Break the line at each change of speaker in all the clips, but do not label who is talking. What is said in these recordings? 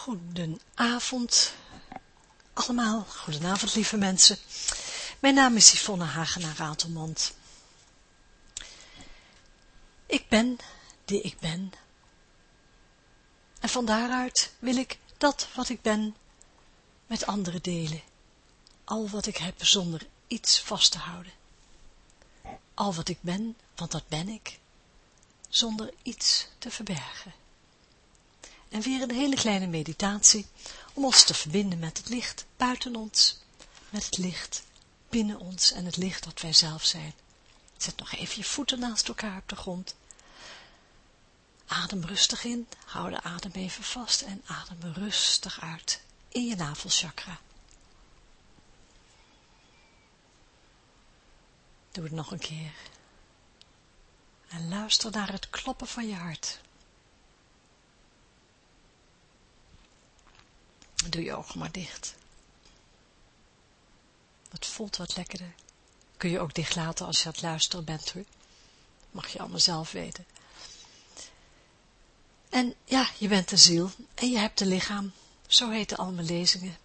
Goedenavond allemaal, goedenavond lieve mensen. Mijn naam is Yvonne Hagenaar Ratelmond. Ik ben die ik ben. En van daaruit wil ik dat wat ik ben met anderen delen. Al wat ik heb zonder iets vast te houden. Al wat ik ben, want dat ben ik, zonder iets te verbergen. En weer een hele kleine meditatie om ons te verbinden met het licht buiten ons, met het licht binnen ons en het licht dat wij zelf zijn. Zet nog even je voeten naast elkaar op de grond. Adem rustig in, hou de adem even vast en adem rustig uit in je navelchakra. Doe het nog een keer. En luister naar het kloppen van je hart. Doe je ogen maar dicht. Het voelt wat lekkerder. Kun je ook dicht laten als je aan het luisteren bent hoor. Mag je allemaal zelf weten. En ja, je bent de ziel en je hebt een lichaam. Zo heten al mijn lezingen.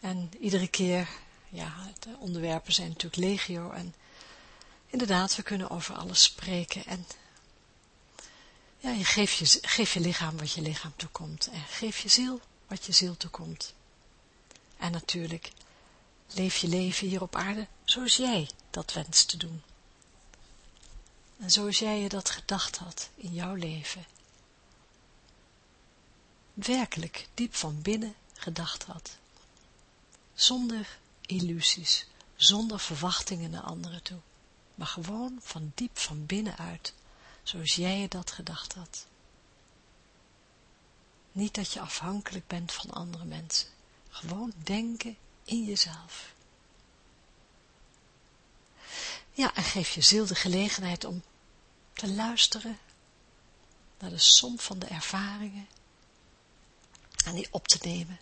En iedere keer, ja, de onderwerpen zijn natuurlijk legio. En inderdaad, we kunnen over alles spreken. En ja, je geeft je, geef je lichaam wat je lichaam toekomt. En geef je ziel wat je ziel toekomt. En natuurlijk, leef je leven hier op aarde zoals jij dat wenst te doen. En zoals jij je dat gedacht had in jouw leven. Werkelijk diep van binnen gedacht had. Zonder illusies, zonder verwachtingen naar anderen toe. Maar gewoon van diep van binnen uit, zoals jij je dat gedacht had. Niet dat je afhankelijk bent van andere mensen. Gewoon denken in jezelf. Ja, en geef je ziel de gelegenheid om te luisteren naar de som van de ervaringen en die op te nemen,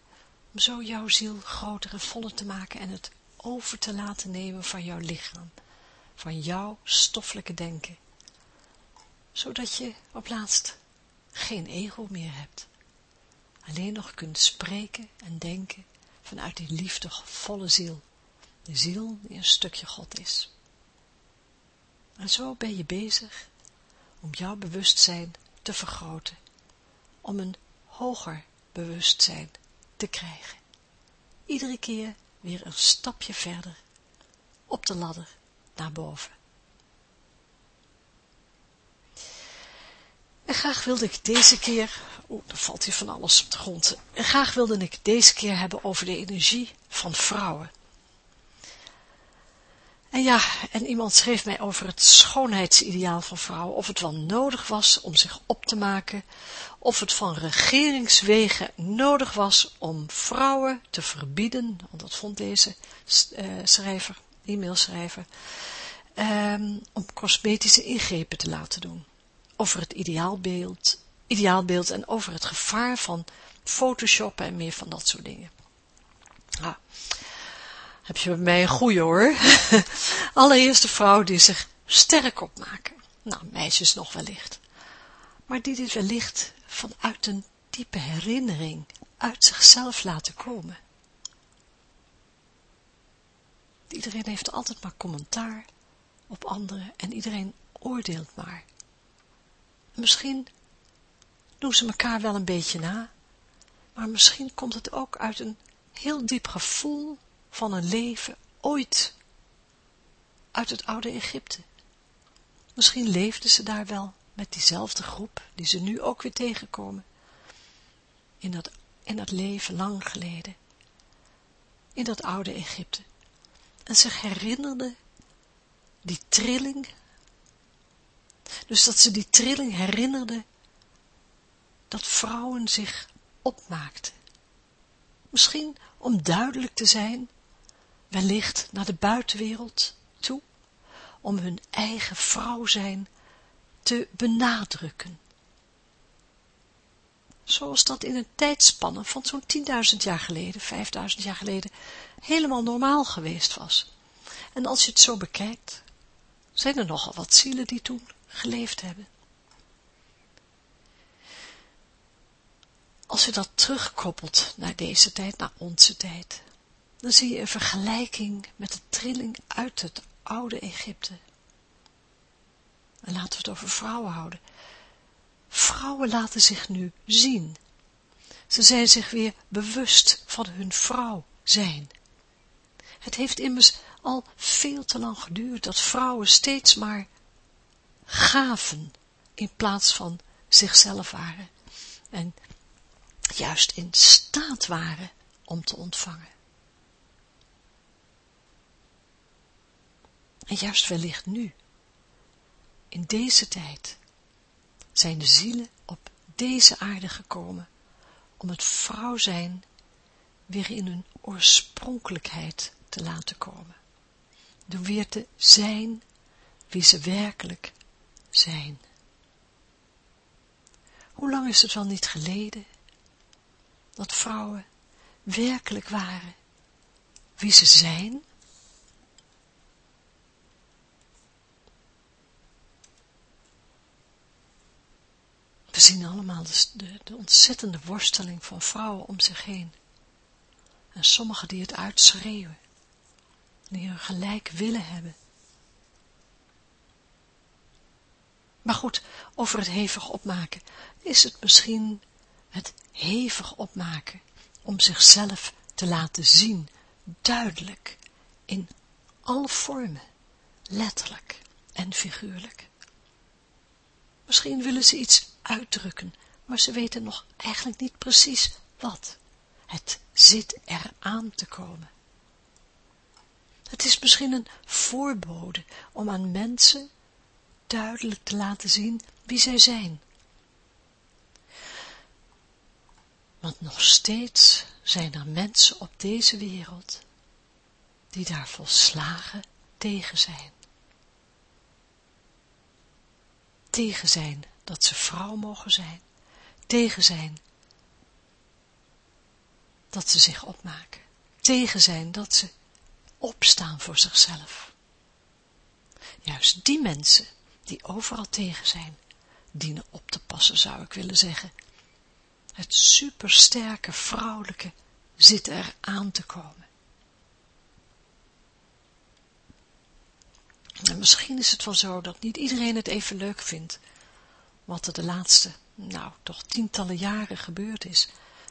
om zo jouw ziel groter en voller te maken en het over te laten nemen van jouw lichaam, van jouw stoffelijke denken, zodat je op laatst geen ego meer hebt alleen nog kunt spreken en denken vanuit die liefdevolle ziel, de ziel die een stukje God is. En zo ben je bezig om jouw bewustzijn te vergroten, om een hoger bewustzijn te krijgen. Iedere keer weer een stapje verder op de ladder naar boven. En graag wilde ik deze keer, oeh, dan valt hier van alles op de grond. En graag wilde ik deze keer hebben over de energie van vrouwen. En ja, en iemand schreef mij over het schoonheidsideaal van vrouwen, of het wel nodig was om zich op te maken, of het van regeringswegen nodig was om vrouwen te verbieden, want dat vond deze uh, schrijver, e-mailschrijver, um, om cosmetische ingrepen te laten doen over het ideaalbeeld, ideaalbeeld en over het gevaar van photoshoppen en meer van dat soort dingen. Ah, heb je bij mij een goeie hoor. Allereerst de vrouw die zich sterk opmaken. Nou, meisjes nog wellicht. Maar die dit wellicht vanuit een diepe herinnering uit zichzelf laten komen. Iedereen heeft altijd maar commentaar op anderen en iedereen oordeelt maar. Misschien doen ze elkaar wel een beetje na, maar misschien komt het ook uit een heel diep gevoel van een leven ooit uit het oude Egypte. Misschien leefden ze daar wel met diezelfde groep die ze nu ook weer tegenkomen. In dat, in dat leven lang geleden. In dat oude Egypte. En zich herinnerden die trilling dus dat ze die trilling herinnerde dat vrouwen zich opmaakten. Misschien om duidelijk te zijn, wellicht naar de buitenwereld toe, om hun eigen vrouw zijn te benadrukken. Zoals dat in een tijdspanne van zo'n 10.000 jaar geleden, 5.000 jaar geleden, helemaal normaal geweest was. En als je het zo bekijkt, zijn er nogal wat zielen die toen geleefd hebben. als je dat terugkoppelt naar deze tijd, naar onze tijd, dan zie je een vergelijking met de trilling uit het oude Egypte. En laten we het over vrouwen houden. Vrouwen laten zich nu zien. Ze zijn zich weer bewust van hun vrouw zijn. Het heeft immers al veel te lang geduurd dat vrouwen steeds maar gaven in plaats van zichzelf waren en juist in staat waren om te ontvangen. En juist wellicht nu, in deze tijd, zijn de zielen op deze aarde gekomen om het vrouw zijn weer in hun oorspronkelijkheid te laten komen. Door weer te zijn wie ze werkelijk zijn. Hoe lang is het wel niet geleden dat vrouwen werkelijk waren wie ze zijn? We zien allemaal de, de, ontzettende worsteling van vrouwen om zich heen. En sommigen die het uitschreeuwen, die hun gelijk willen hebben. Maar goed, over het hevig opmaken, is het misschien het hevig opmaken om zichzelf te laten zien, duidelijk, in alle vormen, letterlijk en figuurlijk. Misschien willen ze iets uitdrukken, maar ze weten nog eigenlijk niet precies wat. Het zit er aan te komen. Het is misschien een voorbode om aan mensen duidelijk te laten zien wie zij zijn. Want nog steeds zijn er mensen op deze wereld die daar volslagen tegen zijn. Tegen zijn dat ze vrouw mogen zijn. Tegen zijn dat ze zich opmaken. Tegen zijn dat ze opstaan voor zichzelf. Juist die mensen die overal tegen zijn, dienen op te passen, zou ik willen zeggen. Het supersterke vrouwelijke zit er aan te komen. En misschien is het wel zo dat niet iedereen het even leuk vindt, wat er de laatste, nou, toch tientallen jaren gebeurd is.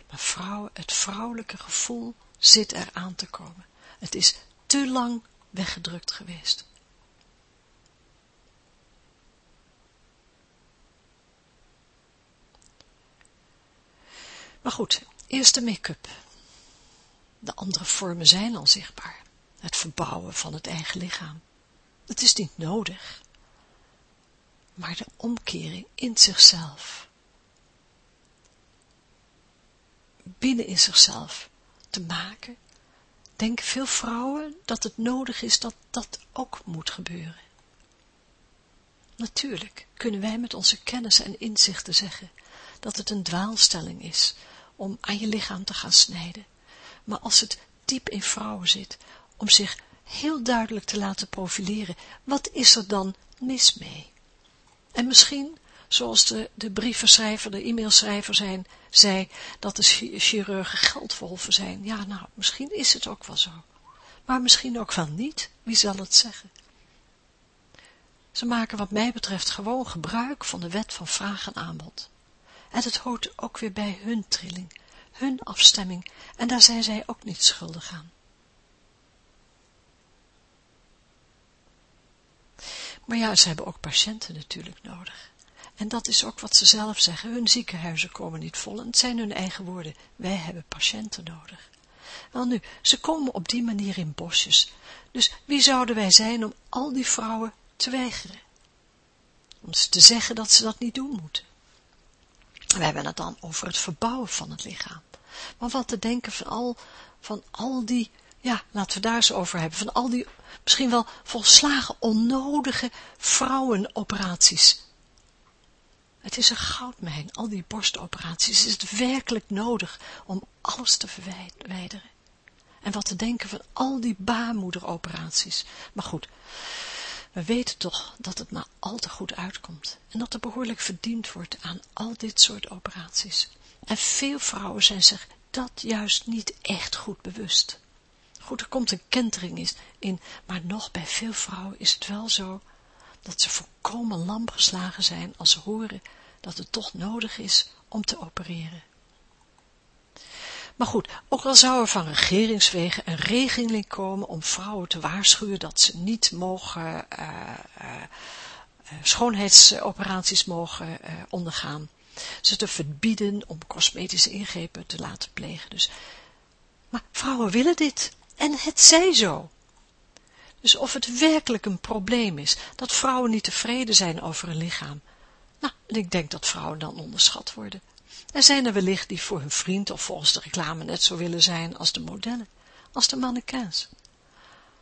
Maar vrouwen, het vrouwelijke gevoel zit er aan te komen. Het is te lang weggedrukt geweest. Maar goed, eerst de make-up. De andere vormen zijn al zichtbaar. Het verbouwen van het eigen lichaam. Het is niet nodig. Maar de omkering in zichzelf. Binnen in zichzelf te maken. Denken veel vrouwen dat het nodig is dat dat ook moet gebeuren. Natuurlijk kunnen wij met onze kennis en inzichten zeggen dat het een dwaalstelling is om aan je lichaam te gaan snijden. Maar als het diep in vrouwen zit, om zich heel duidelijk te laten profileren, wat is er dan mis mee? En misschien, zoals de, de de e-mailschrijver zijn, zei, dat de chirurgen geldwolven zijn. Ja, nou, misschien is het ook wel zo. Maar misschien ook wel niet, wie zal het zeggen? Ze maken wat mij betreft gewoon gebruik van de wet van vraag en aanbod. En het hoort ook weer bij hun trilling, hun afstemming, en daar zijn zij ook niet schuldig aan. Maar ja, ze hebben ook patiënten natuurlijk nodig. En dat is ook wat ze zelf zeggen, hun ziekenhuizen komen niet vol, en het zijn hun eigen woorden, wij hebben patiënten nodig. Wel nu, ze komen op die manier in bosjes, dus wie zouden wij zijn om al die vrouwen te weigeren? Om ze te zeggen dat ze dat niet doen moeten. We hebben het dan over het verbouwen van het lichaam. Maar wat te denken van al, van al die, ja, laten we daar eens over hebben, van al die misschien wel volslagen onnodige vrouwenoperaties. Het is een goudmijn, al die borstoperaties. Is het werkelijk nodig om alles te verwijderen? En wat te denken van al die baarmoederoperaties. Maar goed, We weten toch dat het maar al te goed uitkomt en dat er behoorlijk verdiend wordt aan al dit soort operaties. En veel vrouwen zijn zich dat juist niet echt goed bewust. Goed, er komt een kentering in, maar nog bij veel vrouwen is het wel zo dat ze volkomen lam geslagen zijn als ze horen dat het toch nodig is om te opereren. Maar goed, ook al zou er van regeringswegen een regeling komen om vrouwen te waarschuwen dat ze niet mogen uh, uh, schoonheidsoperaties mogen ondergaan, ze te verbieden om cosmetische ingrepen te laten plegen. Dus, maar vrouwen willen dit en het zij zo. Dus of het werkelijk een probleem is dat vrouwen niet tevreden zijn over hun lichaam, nou, ik denk dat vrouwen dan onderschat worden. Er zijn er wellicht die voor hun vriend of volgens de reclame net zo willen zijn als de modellen, als de mannequins.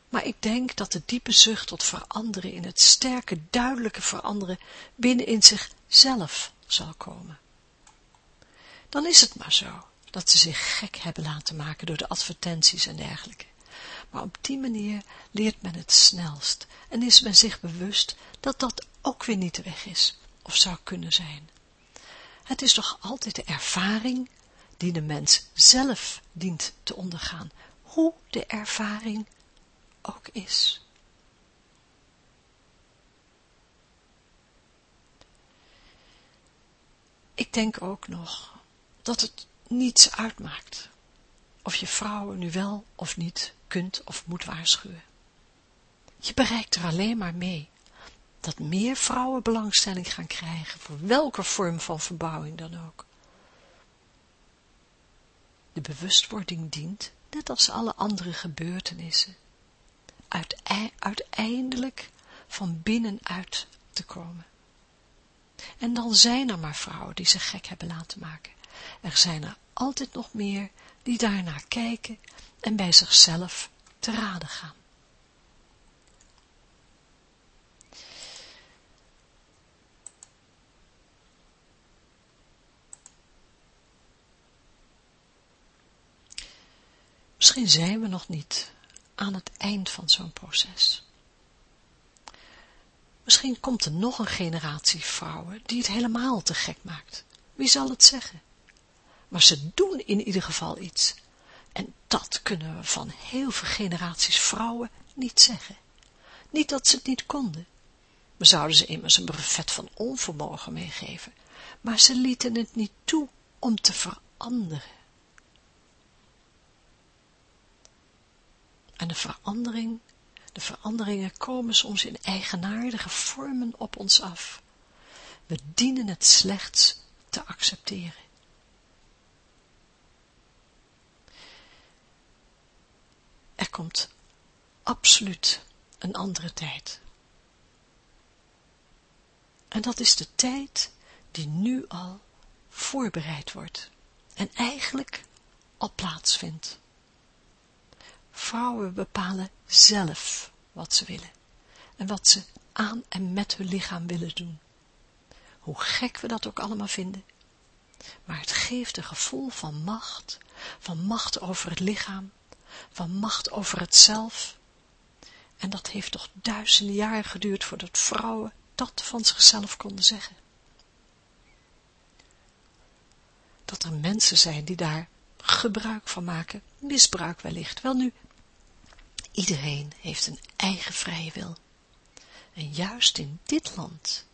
Maar ik denk dat de diepe zucht tot veranderen in het sterke, duidelijke veranderen binnen in zichzelf zal komen. Dan is het maar zo dat ze zich gek hebben laten maken door de advertenties en dergelijke. Maar op die manier leert men het snelst en is men zich bewust dat dat ook weer niet de weg is, of zou kunnen zijn. Het is toch altijd de ervaring die de mens zelf dient te ondergaan, hoe de ervaring ook is. Ik denk ook nog dat het niets uitmaakt of je vrouwen nu wel of niet kunt of moet waarschuwen. Je bereikt er alleen maar mee dat meer vrouwen belangstelling gaan krijgen voor welke vorm van verbouwing dan ook. De bewustwording dient, net als alle andere gebeurtenissen, uiteindelijk van binnenuit te komen. En dan zijn er maar vrouwen die zich gek hebben laten maken. Er zijn er altijd nog meer die daarnaar kijken en bij zichzelf te raden gaan. Misschien zijn we nog niet aan het eind van zo'n proces. Misschien komt er nog een generatie vrouwen die het helemaal te gek maakt. Wie zal het zeggen? Maar ze doen in ieder geval iets. En dat kunnen we van heel veel generaties vrouwen niet zeggen. Niet dat ze het niet konden. We zouden ze immers een brevet van onvermogen meegeven. Maar ze lieten het niet toe om te veranderen. En de verandering, de veranderingen komen soms in eigenaardige vormen op ons af. We dienen het slechts te accepteren. Er komt absoluut een andere tijd. En dat is de tijd die nu al voorbereid wordt en eigenlijk al plaatsvindt. Vrouwen bepalen zelf wat ze willen en wat ze aan en met hun lichaam willen doen. Hoe gek we dat ook allemaal vinden. Maar het geeft een gevoel van macht, van macht over het lichaam, van macht over het zelf. En dat heeft toch duizenden jaren geduurd voordat vrouwen dat van zichzelf konden zeggen. Dat er mensen zijn die daar gebruik van maken, misbruik wellicht. Wel nu, iedereen heeft een eigen vrije wil. En juist in dit land,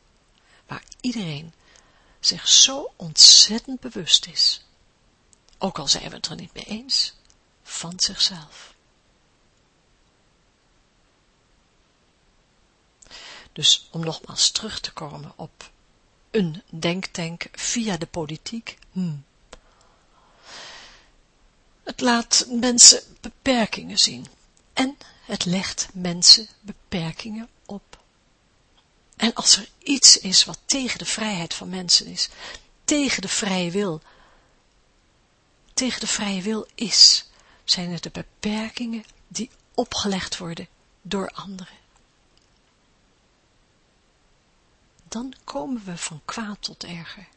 waar iedereen zich zo ontzettend bewust is, ook al zijn we het er niet mee eens, van zichzelf. Dus om nogmaals terug te komen op een denktank via de politiek, hmm, het laat mensen beperkingen zien. En het legt mensen beperkingen op. En als er iets is wat tegen de vrijheid van mensen is, tegen de vrije wil, tegen de vrije wil is, zijn het de beperkingen die opgelegd worden door anderen. Dan komen we van kwaad tot erger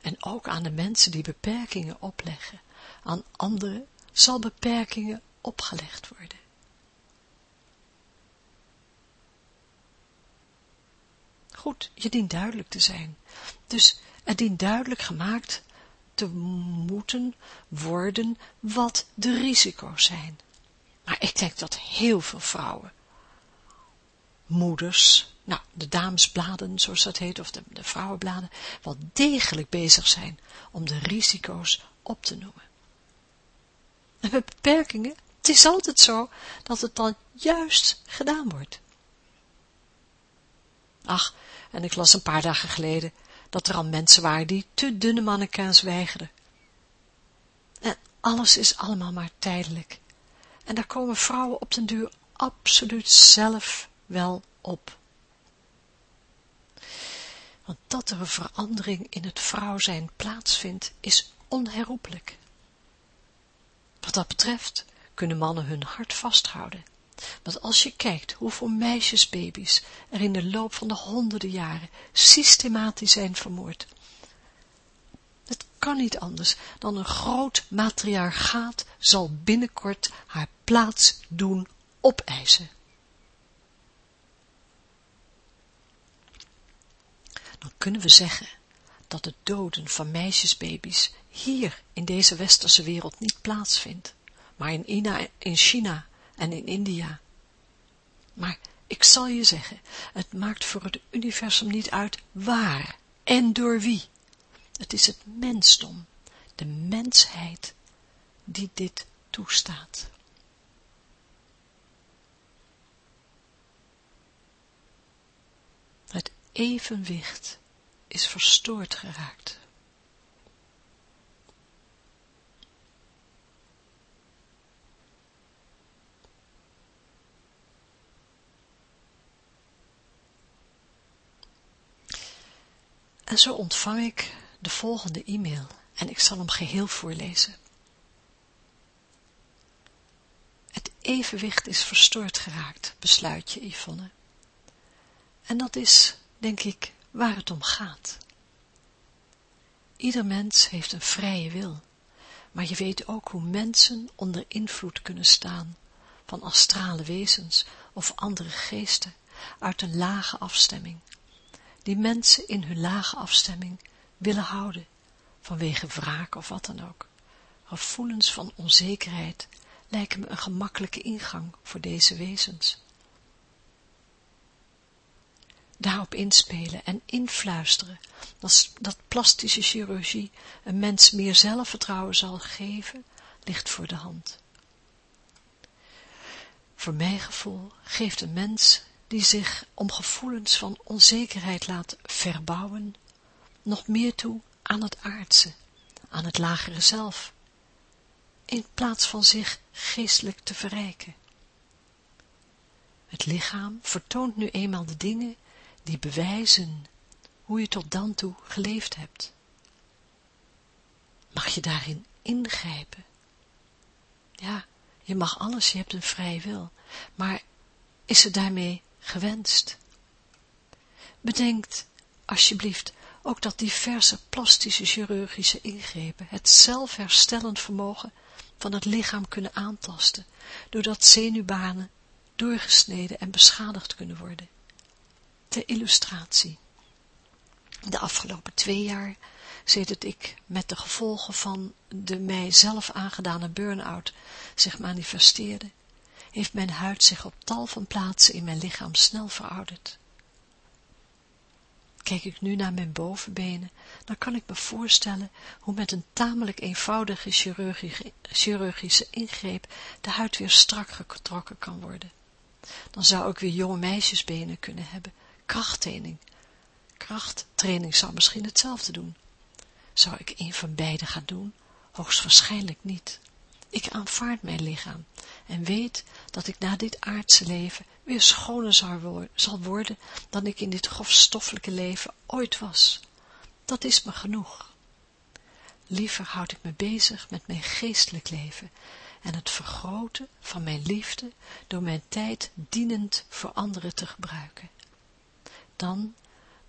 en ook aan de mensen die beperkingen opleggen. Aan anderen zal beperkingen opgelegd worden. Goed, je dient duidelijk te zijn. Dus het dient duidelijk gemaakt te moeten worden wat de risico's zijn. Maar ik denk dat heel veel vrouwen, moeders, nou, de damesbladen, zoals dat heet, of de, de vrouwenbladen, wel degelijk bezig zijn om de risico's op te noemen. En met beperkingen, het is altijd zo dat het dan juist gedaan wordt. Ach, en ik las een paar dagen geleden dat er al mensen waren die te dunne mannequins weigerden. En alles is allemaal maar tijdelijk. En daar komen vrouwen op den duur absoluut zelf wel op. Want dat er een verandering in het vrouw zijn plaatsvindt, is onherroepelijk. Wat dat betreft kunnen mannen hun hart vasthouden. Want als je kijkt hoeveel meisjesbaby's er in de loop van de honderden jaren systematisch zijn vermoord. Het kan niet anders dan een groot matriarchaat zal binnenkort haar plaats doen opeisen. Dan kunnen we zeggen dat het doden van meisjesbaby's hier in deze westerse wereld niet plaatsvindt, maar in, Ina, in China en in India. Maar ik zal je zeggen, het maakt voor het universum niet uit waar en door wie. Het is het mensdom, de mensheid, die dit toestaat. Het evenwicht is verstoord geraakt. En zo ontvang ik de volgende e-mail en ik zal hem geheel voorlezen. Het evenwicht is verstoord geraakt, besluit je, Yvonne. En dat is, denk ik, waar het om gaat. Ieder mens heeft een vrije wil, maar je weet ook hoe mensen onder invloed kunnen staan van astrale wezens of andere geesten uit een lage afstemming, die mensen in hun lage afstemming willen houden, vanwege wraak of wat dan ook. Gevoelens van onzekerheid lijken me een gemakkelijke ingang voor deze wezens. Daarop inspelen en influisteren, dat, dat plastische chirurgie een mens meer zelfvertrouwen zal geven, ligt voor de hand. Voor mijn gevoel geeft een mens die zich om gevoelens van onzekerheid laat verbouwen, nog meer toe aan het aardse, aan het lagere zelf, in plaats van zich geestelijk te verrijken. Het lichaam vertoont nu eenmaal de dingen die bewijzen hoe je tot dan toe geleefd hebt. Mag je daarin ingrijpen? Ja, je mag alles, je hebt een vrije wil, maar is het daarmee gewenst. Bedenkt, alsjeblieft, ook dat diverse plastische chirurgische ingrepen het zelfherstellend vermogen van het lichaam kunnen aantasten, doordat zenuwbanen doorgesneden en beschadigd kunnen worden. Ter illustratie. De afgelopen twee jaar, sedert ik met de gevolgen van de mij zelf aangedane burn-out zich manifesteerde, heeft mijn huid zich op tal van plaatsen in mijn lichaam snel verouderd. Kijk ik nu naar mijn bovenbenen, dan kan ik me voorstellen hoe met een tamelijk eenvoudige chirurgische, ingreep de huid weer strak getrokken kan worden. Dan zou ik weer jonge meisjesbenen kunnen hebben, krachttraining. Krachttraining zou misschien hetzelfde doen. Zou ik een van beide gaan doen? Hoogstwaarschijnlijk niet. Ik aanvaard mijn lichaam en weet dat ik na dit aardse leven weer schoner zal worden dan ik in dit grofstoffelijke leven ooit was. Dat is me genoeg. Liever houd ik me bezig met mijn geestelijk leven en het vergroten van mijn liefde door mijn tijd dienend voor anderen te gebruiken, dan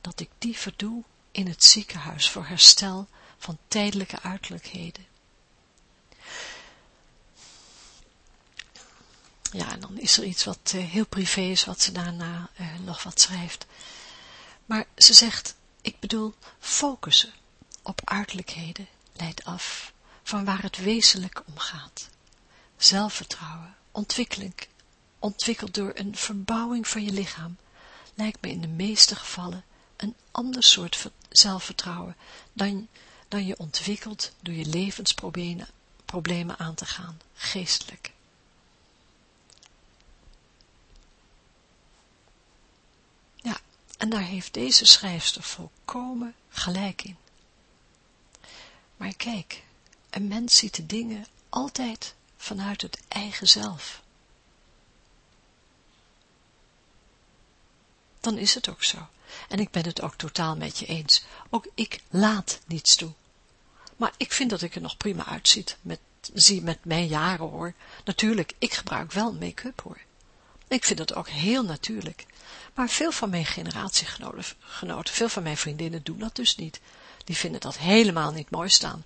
dat ik die verdoe in het ziekenhuis voor herstel van tijdelijke uiterlijkheden. Ja, en dan is er iets wat uh, heel privé is, wat ze daarna uh, nog wat schrijft. Maar ze zegt, ik bedoel, focussen op uiterlijkheden leidt af van waar het wezenlijk om gaat. Zelfvertrouwen, ontwikkeling, ontwikkeld door een verbouwing van je lichaam, lijkt me in de meeste gevallen een ander soort zelfvertrouwen dan, dan je ontwikkelt door je levensproblemen problemen aan te gaan, geestelijk. Ja, en daar heeft deze schrijfster volkomen gelijk in. Maar kijk, een mens ziet de dingen altijd vanuit het eigen zelf. Dan is het ook zo. En ik ben het ook totaal met je eens. Ook ik laat niets toe. Maar ik vind dat ik er nog prima uitziet, met, zie met mijn jaren hoor. Natuurlijk, ik gebruik wel make-up hoor. Ik vind dat ook heel natuurlijk. Maar veel van mijn generatiegenoten, veel van mijn vriendinnen doen dat dus niet. Die vinden dat helemaal niet mooi staan.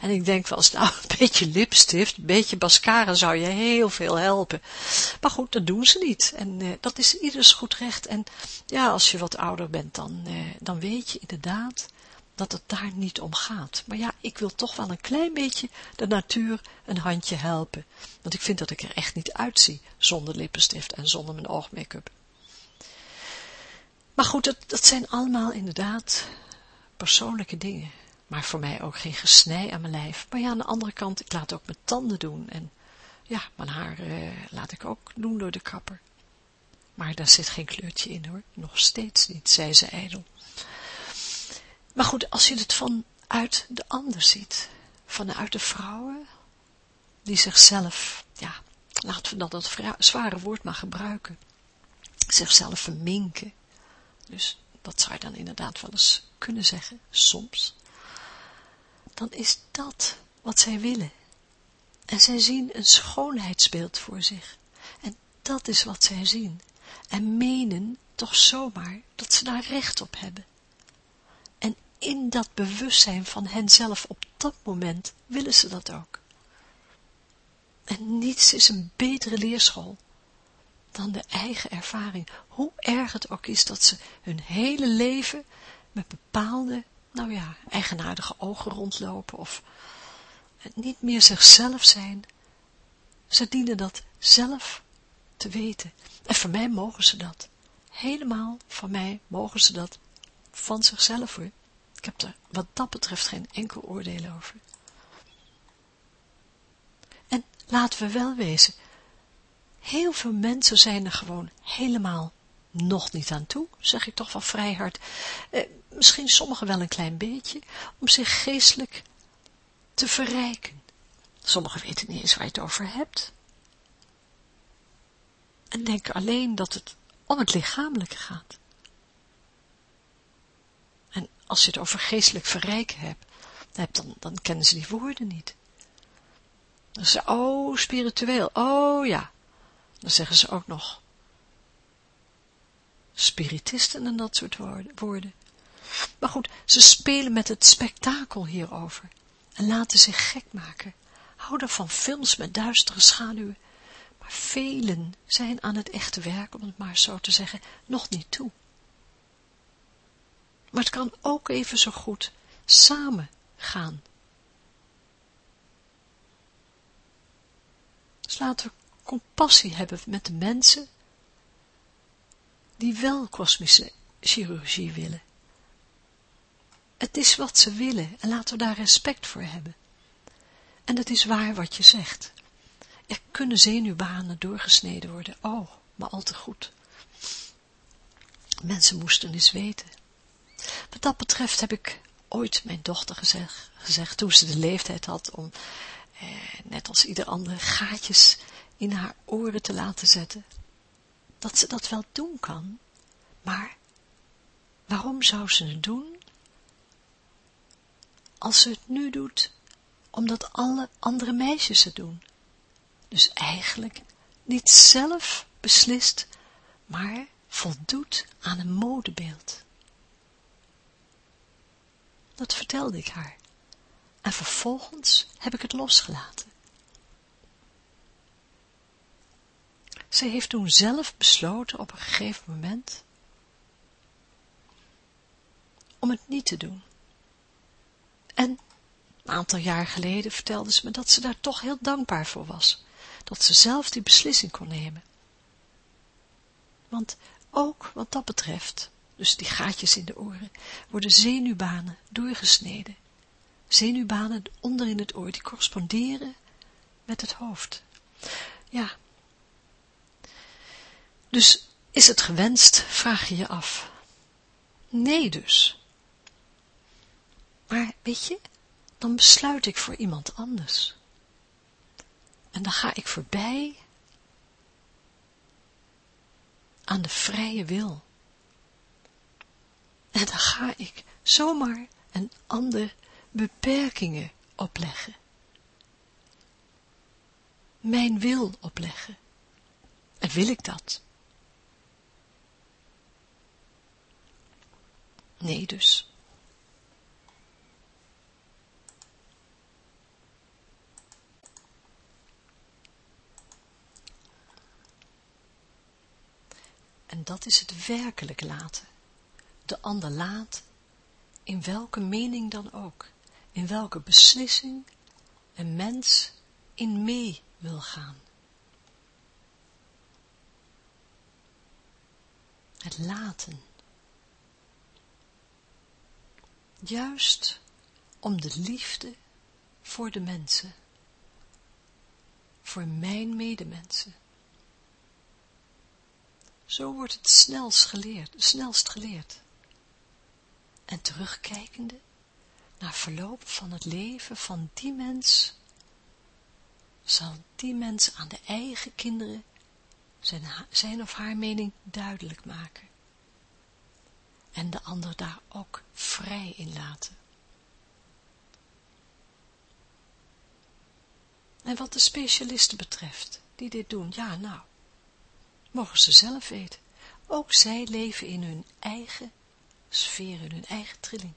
En ik denk wel eens, nou, een beetje lipstift, een beetje mascara zou je heel veel helpen. Maar goed, dat doen ze niet. En uh, dat is ieders goed recht. En ja, als je wat ouder bent, dan, uh, dan weet je inderdaad dat het daar niet om gaat. Maar ja, ik wil toch wel een klein beetje de natuur een handje helpen. Want ik vind dat ik er echt niet uitzie zonder lippenstift en zonder mijn oogmake-up. Maar goed, dat, zijn allemaal inderdaad persoonlijke dingen. Maar voor mij ook geen gesnij aan mijn lijf. Maar ja, aan de andere kant, ik laat ook mijn tanden doen. En ja, mijn haar eh, laat ik ook doen door de kapper. Maar daar zit geen kleurtje in hoor. Nog steeds niet, zei ze ijdel. Maar goed, als je het vanuit de ander ziet. Vanuit de vrouwen. Die zichzelf, ja, laten we dan dat zware woord maar gebruiken. Zichzelf verminken. Dus dat zou je dan inderdaad wel eens kunnen zeggen, soms dan is dat wat zij willen. En zij zien een schoonheidsbeeld voor zich. En dat is wat zij zien. En menen toch zomaar dat ze daar recht op hebben. In dat bewustzijn van henzelf op dat moment willen ze dat ook. En niets is een betere leerschool dan de eigen ervaring, hoe erg het ook is dat ze hun hele leven met bepaalde nou ja, eigenaardige ogen rondlopen of niet meer zichzelf zijn. Ze dienen dat zelf te weten. En voor mij mogen ze dat. Helemaal van mij mogen ze dat van zichzelf hoor. Heb er wat dat betreft geen enkel oordeel over. En laten we wel wezen, heel veel mensen zijn er gewoon helemaal nog niet aan toe, zeg ik toch wel vrij hard. Eh, misschien sommigen wel een klein beetje, om zich geestelijk te verrijken. Sommigen weten niet eens waar je het over hebt. En denken alleen dat het om het lichamelijke gaat. Als je het over geestelijk verrijken hebt, dan, dan kennen ze die woorden niet. Dan zeggen ze, oh, spiritueel, oh ja. Dan zeggen ze ook nog, spiritisten en dat soort woorden. Maar goed, ze spelen met het spektakel hierover en laten zich gek maken, houden van films met duistere schaduwen, maar velen zijn aan het echte werk, om het maar zo te zeggen, nog niet toe. Maar het kan ook even zo goed samen gaan. Dus laten we compassie hebben met de mensen die wel kosmische chirurgie willen. Het is wat ze willen en laten we daar respect voor hebben. En het is waar wat je zegt. Er kunnen zenuwbanen doorgesneden worden. Oh, maar al te goed. Mensen moesten eens weten. Wat dat betreft heb ik ooit mijn dochter gezegd, gezegd toen ze de leeftijd had om, eh, net als ieder andere, gaatjes in haar oren te laten zetten dat ze dat wel doen kan, maar waarom zou ze het doen? Als ze het nu doet, omdat alle andere meisjes het doen. Dus eigenlijk niet zelf beslist, maar voldoet aan een modebeeld. Dat vertelde ik haar. En vervolgens heb ik het losgelaten. Zij heeft toen zelf besloten op een gegeven moment om het niet te doen. En een aantal jaar geleden vertelde ze me dat ze daar toch heel dankbaar voor was, dat ze zelf die beslissing kon nemen. Want ook wat dat betreft, dus die gaatjes in de oren, worden zenuwbanen doorgesneden. Zenuwbanen onder in het oor, die corresponderen met het hoofd. Ja. Dus is het gewenst, vraag je je af. Nee dus. Maar weet je, dan besluit ik voor iemand anders. En dan ga ik voorbij aan de vrije wil. En dan ga ik zomaar een ander beperkingen opleggen. Mijn wil opleggen. En wil ik dat? Nee dus. En dat is het werkelijk laten. De ander laat, in welke mening dan ook, in welke beslissing een mens in mee wil gaan. Het laten. Juist om de liefde voor de mensen, voor mijn medemensen. Zo wordt het snelst geleerd, snelst geleerd. En terugkijkende naar verloop van het leven van die mens, zal die mens aan de eigen kinderen zijn, zijn of haar mening duidelijk maken. En de ander daar ook vrij in laten. En wat de specialisten betreft, die dit doen, ja nou, mogen ze zelf weten. Ook zij leven in hun eigen sfeer, in hun eigen trilling.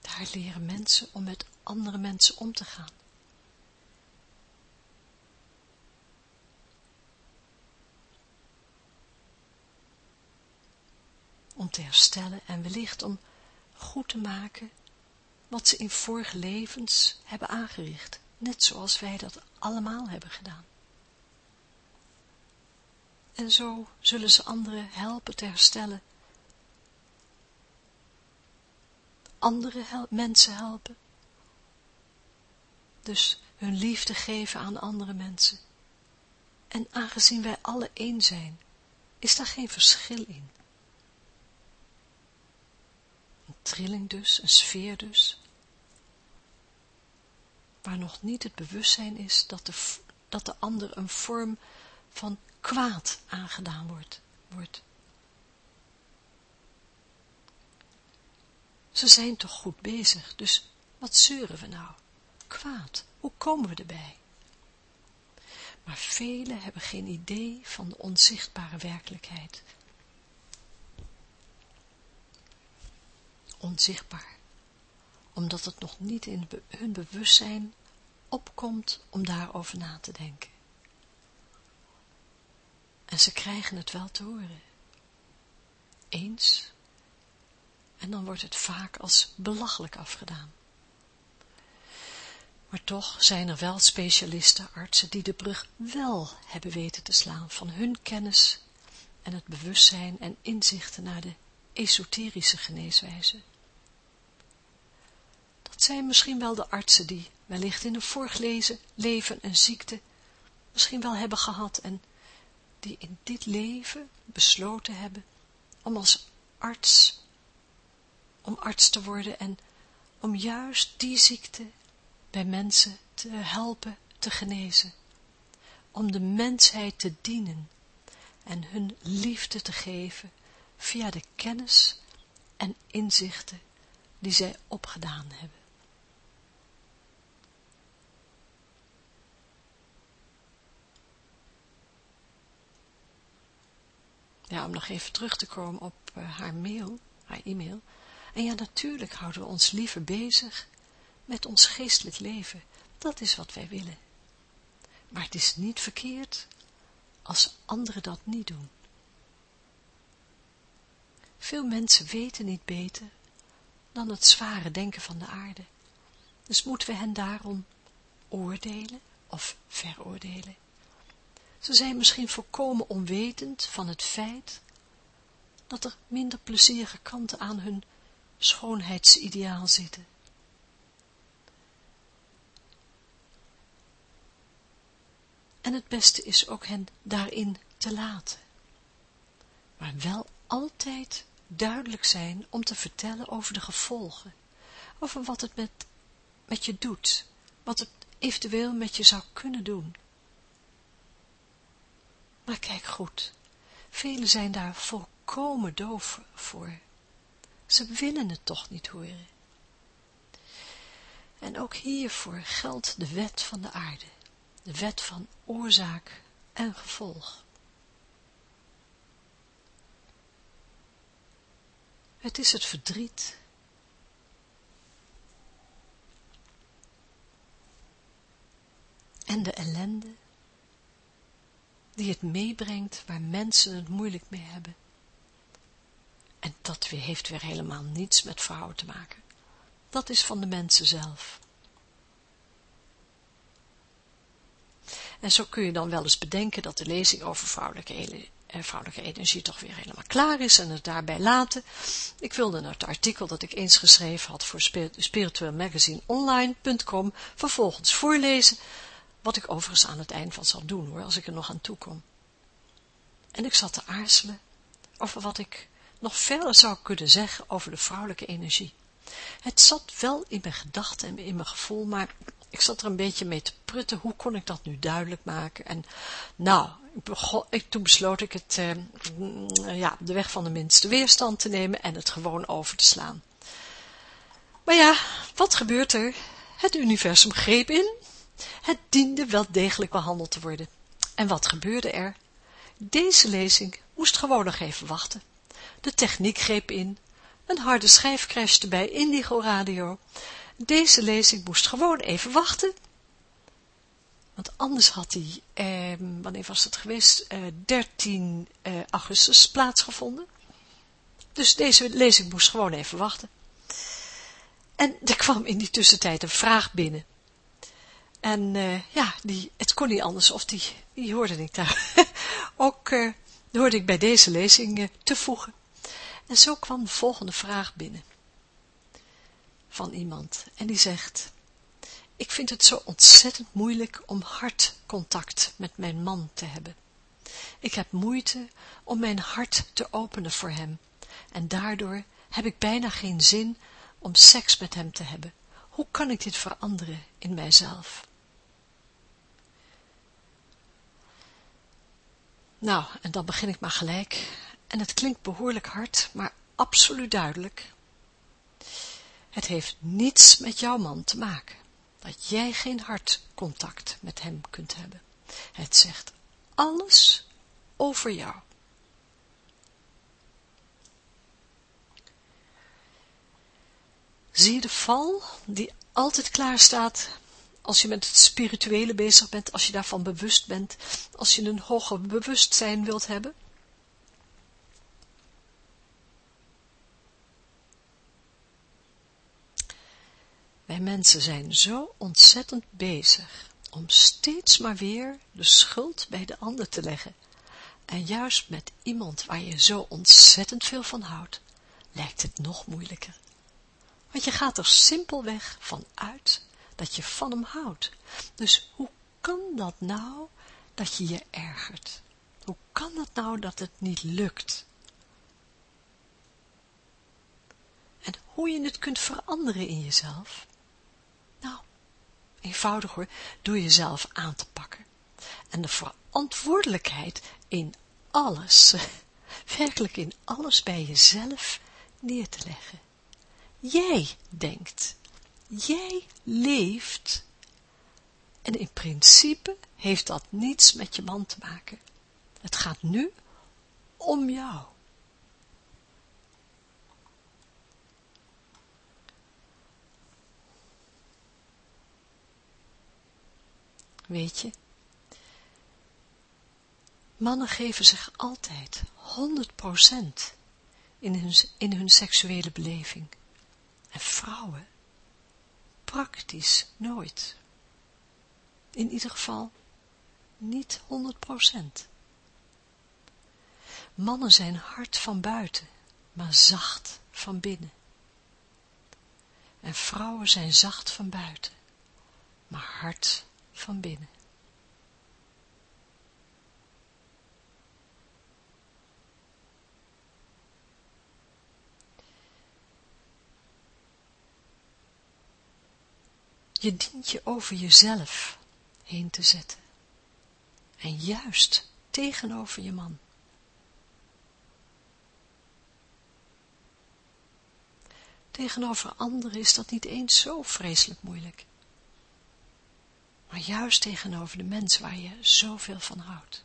Daar leren mensen om met andere mensen om te gaan. Om te herstellen en wellicht om goed te maken wat ze in vorige levens hebben aangericht net zoals wij dat allemaal hebben gedaan. En zo zullen ze anderen helpen te herstellen. Andere mensen helpen. Dus hun liefde geven aan andere mensen. En aangezien wij alle één zijn, is daar geen verschil in. Een trilling dus, een sfeer dus, waar nog niet het bewustzijn is dat de, dat de ander een vorm van kwaad aangedaan wordt. wordt. Ze zijn toch goed bezig, dus wat zeuren we nou? Kwaad, hoe komen we erbij? Maar velen hebben geen idee van de onzichtbare werkelijkheid. Onzichtbaar omdat het nog niet in hun bewustzijn opkomt om daarover na te denken. En ze krijgen het wel te horen. Eens, en dan wordt het vaak als belachelijk afgedaan. Maar toch zijn er wel specialisten, artsen, die de brug wel hebben weten te slaan van hun kennis en het bewustzijn en inzichten naar de esoterische geneeswijze. Het zijn misschien wel de artsen die wellicht in een vorig leven een ziekte misschien wel hebben gehad en die in dit leven besloten hebben om als arts, om arts te worden en om juist die ziekte bij mensen te helpen te genezen, om de mensheid te dienen en hun liefde te geven via de kennis en inzichten die zij opgedaan hebben. Ja, om nog even terug te komen op uh, haar mail, haar e-mail. En ja, natuurlijk houden we ons liever bezig met ons geestelijk leven. Dat is wat wij willen. Maar het is niet verkeerd als anderen dat niet doen. Veel mensen weten niet beter dan het zware denken van de aarde. Dus moeten we hen daarom oordelen of veroordelen. Ze zijn misschien volkomen onwetend van het feit dat er minder plezierige kanten aan hun schoonheidsideaal zitten. En het beste is ook hen daarin te laten. Maar wel altijd duidelijk zijn om te vertellen over de gevolgen, over wat het met, met je doet, wat het eventueel met je zou kunnen doen. Maar kijk goed, velen zijn daar volkomen doof voor. Ze willen het toch niet horen. En ook hiervoor geldt de wet van de aarde, de wet van oorzaak en gevolg. Het is het verdriet en de ellende die het meebrengt waar mensen het moeilijk mee hebben. En dat weer, heeft weer helemaal niets met vrouwen te maken. Dat is van de mensen zelf. En zo kun je dan wel eens bedenken dat de lezing over vrouwelijke, eh, energie toch weer helemaal klaar is en het daarbij laten. Ik wilde het artikel dat ik eens geschreven had voor spirituelmagazineonline.com vervolgens voorlezen, wat ik overigens aan het eind van zal doen hoor, als ik er nog aan toe kom. En ik zat te aarzelen over wat ik nog verder zou kunnen zeggen over de vrouwelijke energie. Het zat wel in mijn gedachten en in mijn gevoel, maar ik zat er een beetje mee te prutten, hoe kon ik dat nu duidelijk maken? En nou, ik toen besloot ik het, eh, ja, de weg van de minste weerstand te nemen en het gewoon over te slaan. Maar ja, wat gebeurt er? Het universum greep in. Het diende wel degelijk behandeld te worden. En wat gebeurde er? Deze lezing moest gewoon nog even wachten. De techniek greep in. Een harde schijf crashte bij Indigo Radio. Deze lezing moest gewoon even wachten. Want anders had die, eh, wanneer was het geweest, eh, 13 eh, augustus plaatsgevonden. Dus deze lezing moest gewoon even wachten. En er kwam in die tussentijd een vraag binnen. En uh, ja, die, het kon niet anders, of die, die hoorde ik daar ook, uh, hoorde ik bij deze lezing uh, te voegen. En zo kwam de volgende vraag binnen van iemand. En die zegt, ik vind het zo ontzettend moeilijk om hartcontact met mijn man te hebben. Ik heb moeite om mijn hart te openen voor hem. En daardoor heb ik bijna geen zin om seks met hem te hebben. Hoe kan ik dit veranderen in mijzelf? Nou, en dan begin ik maar gelijk. En het klinkt behoorlijk hard, maar absoluut duidelijk. Het heeft niets met jouw man te maken, dat jij geen hartcontact met hem kunt hebben. Het zegt alles over jou. Zie je de val die altijd klaar staat als je met het spirituele bezig bent, als je daarvan bewust bent, als je een hoger bewustzijn wilt hebben? Wij mensen zijn zo ontzettend bezig om steeds maar weer de schuld bij de ander te leggen. En juist met iemand waar je zo ontzettend veel van houdt, lijkt het nog moeilijker. Want je gaat er simpelweg van uit dat je van hem houdt. Dus hoe kan dat nou dat je je ergert? Hoe kan dat nou dat het niet lukt? En hoe je het kunt veranderen in jezelf? Nou, eenvoudig hoor, door jezelf aan te pakken. En de verantwoordelijkheid in alles, werkelijk in alles bij jezelf neer te leggen. Jij denkt Jij leeft en in principe heeft dat niets met je man te maken. Het gaat nu om jou. Weet je, mannen geven zich altijd 100% in hun, in hun seksuele beleving. En vrouwen praktisch nooit. In ieder geval niet 100%. Mannen zijn hard van buiten, maar zacht van binnen. En vrouwen zijn zacht van buiten, maar hard van binnen. Je dient je over jezelf heen te zetten. En juist tegenover je man. Tegenover anderen is dat niet eens zo vreselijk moeilijk. Maar juist tegenover de mens waar je zoveel van houdt,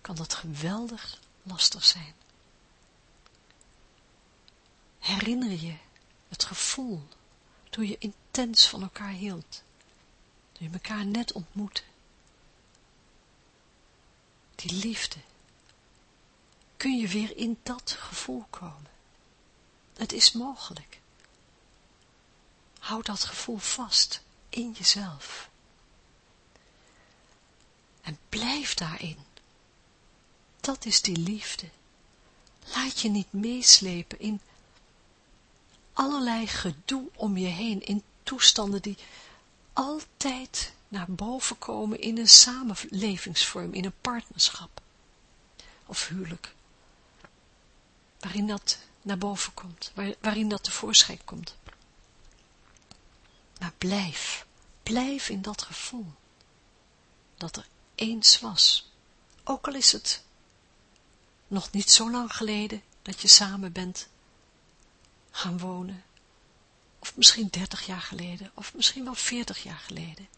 kan dat geweldig lastig zijn. Herinner je het gevoel toen je intens van elkaar hield, toen je elkaar net ontmoette. Die liefde, kun je weer in dat gevoel komen. Het is mogelijk. Houd dat gevoel vast in jezelf. En blijf daarin. Dat is die liefde. Laat je niet meeslepen in allerlei gedoe om je heen, in toestanden die altijd naar boven komen in een samenlevingsvorm, in een partnerschap of huwelijk, waarin dat naar boven komt, waarin dat tevoorschijn komt. Maar blijf, blijf in dat gevoel, dat er eens was, ook al is het nog niet zo lang geleden dat je samen bent gaan wonen. Of misschien dertig jaar geleden, of misschien wel veertig jaar geleden.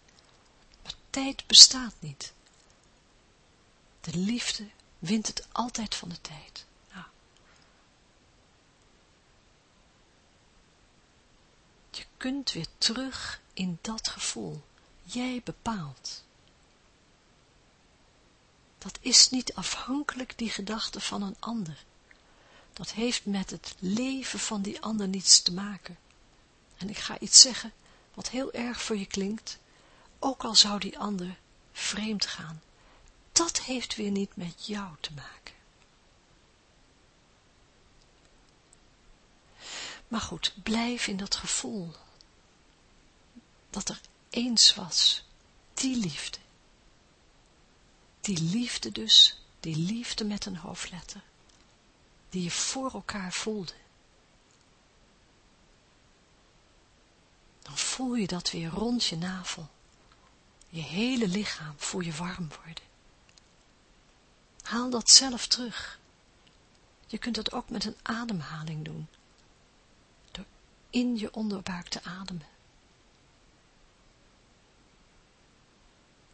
Maar tijd bestaat niet. De liefde wint het altijd van de tijd. Je kunt weer terug in dat gevoel. Jij bepaalt. Dat is niet afhankelijk die gedachte van een ander dat heeft met het leven van die ander niets te maken. En ik ga iets zeggen wat heel erg voor je klinkt, ook al zou die ander vreemd gaan. Dat heeft weer niet met jou te maken. Maar goed, blijf in dat gevoel dat er eens was, die liefde. Die liefde dus, die liefde met een hoofdletter die je voor elkaar voelde. Dan voel je dat weer rond je navel. Je hele lichaam voel je warm worden. Haal dat zelf terug. Je kunt dat ook met een ademhaling doen. Door in je onderbuik te ademen.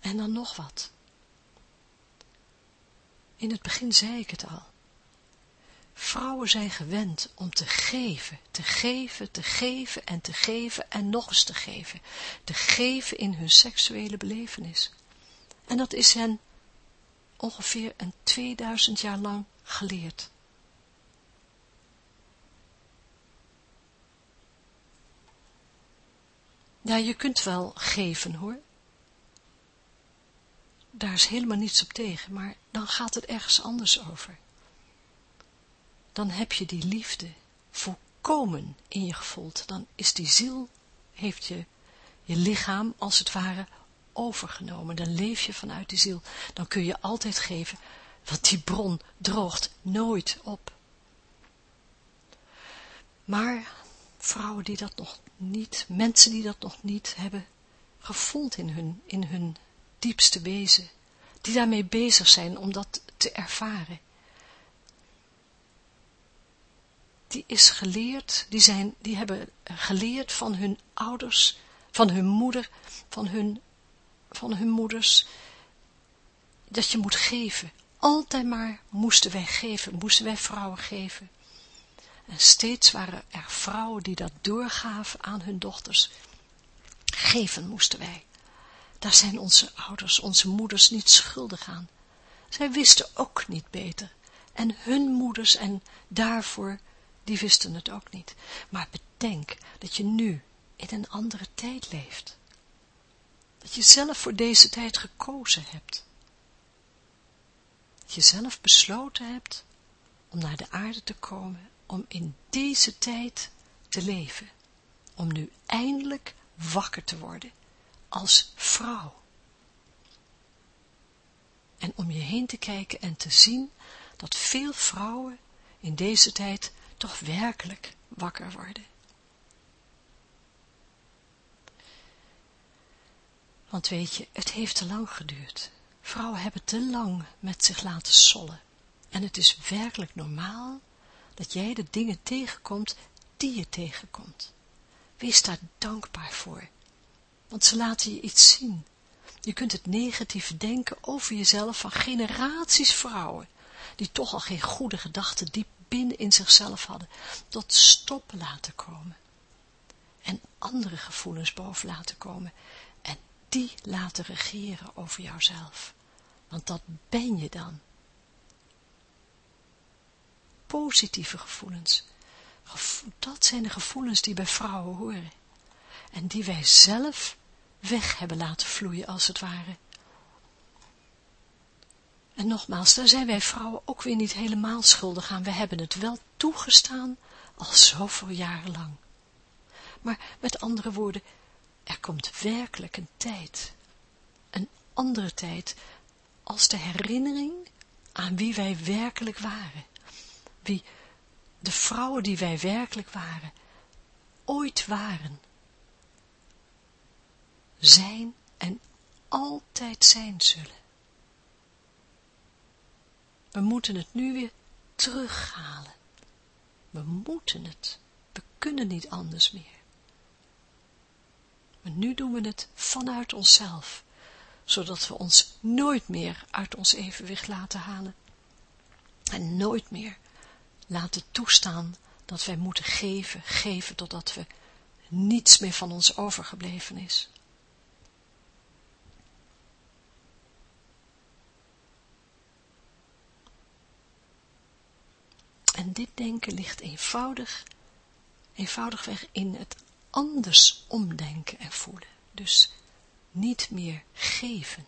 En dan nog wat. In het begin zei ik het al. Vrouwen zijn gewend om te geven, te geven, te geven en te geven en nog eens te geven. Te geven in hun seksuele belevenis. En dat is hen ongeveer een 2000 jaar lang geleerd. Ja, je kunt wel geven hoor. Daar is helemaal niets op tegen, maar dan gaat het ergens anders over dan heb je die liefde volkomen in je gevoeld. Dan is die ziel, heeft je, je lichaam als het ware overgenomen. Dan leef je vanuit die ziel. Dan kun je altijd geven, want die bron droogt nooit op. Maar vrouwen die dat nog niet, mensen die dat nog niet hebben gevoeld in hun, in hun diepste wezen, die daarmee bezig zijn om dat te ervaren, die is geleerd, die, zijn, die hebben geleerd van hun ouders, van hun moeder, van hun, van hun moeders, dat je moet geven. Altijd maar moesten wij geven, moesten wij vrouwen geven. En steeds waren er vrouwen die dat doorgaven aan hun dochters. Geven moesten wij. Daar zijn onze ouders, onze moeders niet schuldig aan. Zij wisten ook niet beter. En hun moeders en daarvoor die wisten het ook niet. Maar bedenk dat je nu in een andere tijd leeft. Dat je zelf voor deze tijd gekozen hebt. Dat je zelf besloten hebt om naar de aarde te komen, om in deze tijd te leven. Om nu eindelijk wakker te worden als vrouw. En om je heen te kijken en te zien dat veel vrouwen in deze tijd toch werkelijk wakker worden. Want weet je, het heeft te lang geduurd. Vrouwen hebben te lang met zich laten sollen. En het is werkelijk normaal dat jij de dingen tegenkomt die je tegenkomt. Wees daar dankbaar voor. Want ze laten je iets zien. Je kunt het negatief denken over jezelf van generaties vrouwen, die toch al geen goede gedachten diep binnen in zichzelf hadden, tot stoppen laten komen. En andere gevoelens boven laten komen en die laten regeren over jouzelf. Want dat ben je dan. Positieve gevoelens. Dat zijn de gevoelens die bij vrouwen horen. En die wij zelf weg hebben laten vloeien als het ware. En nogmaals, daar zijn wij vrouwen ook weer niet helemaal schuldig aan. We hebben het wel toegestaan al zoveel jaren lang. Maar met andere woorden, er komt werkelijk een tijd, een andere tijd, als de herinnering aan wie wij werkelijk waren. Wie de vrouwen die wij werkelijk waren, ooit waren, zijn en altijd zijn zullen. We moeten het nu weer terughalen. We moeten het. We kunnen niet anders meer. Maar nu doen we het vanuit onszelf, zodat we ons nooit meer uit ons evenwicht laten halen. En nooit meer laten toestaan dat wij moeten geven, geven totdat we niets meer van ons overgebleven is. En dit denken ligt eenvoudig, eenvoudigweg in het anders omdenken en voelen. Dus niet meer geven.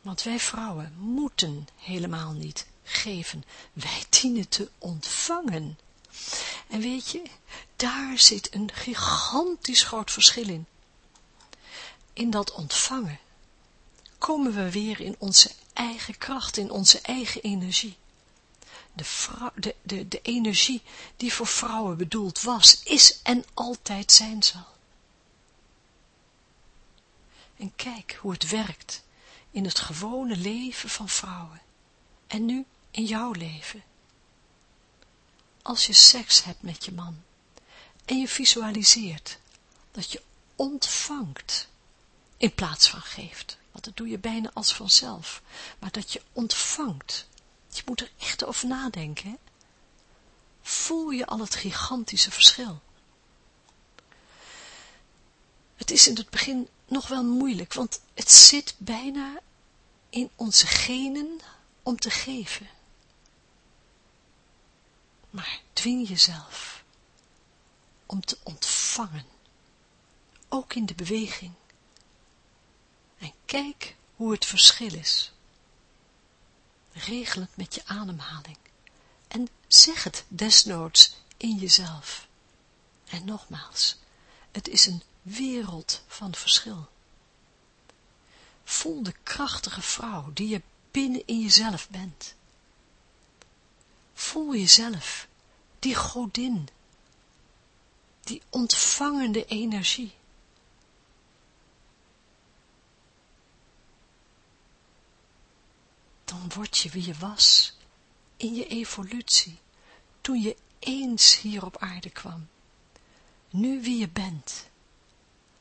Want wij vrouwen moeten helemaal niet geven. Wij dienen te ontvangen. En weet je, daar zit een gigantisch groot verschil in. In dat ontvangen komen we weer in onze eigen kracht, in onze eigen energie. De, de, de, de energie die voor vrouwen bedoeld was, is en altijd zijn zal. En kijk hoe het werkt in het gewone leven van vrouwen. En nu in jouw leven. Als je seks hebt met je man en je visualiseert dat je ontvangt in plaats van geeft. Want dat doe je bijna als vanzelf. Maar dat je ontvangt. Je moet er echt over nadenken. Hè? Voel je al het gigantische verschil. Het is in het begin nog wel moeilijk, want het zit bijna in onze genen om te geven. Maar dwing jezelf om te ontvangen, ook in de beweging. En kijk hoe het verschil is. Regel het met je ademhaling. En zeg het desnoods in jezelf. En nogmaals, het is een wereld van verschil. Voel de krachtige vrouw die je binnen in jezelf bent. Voel jezelf, die godin, die ontvangende energie. Dan word je wie je was in je evolutie, toen je eens hier op aarde kwam. Nu wie je bent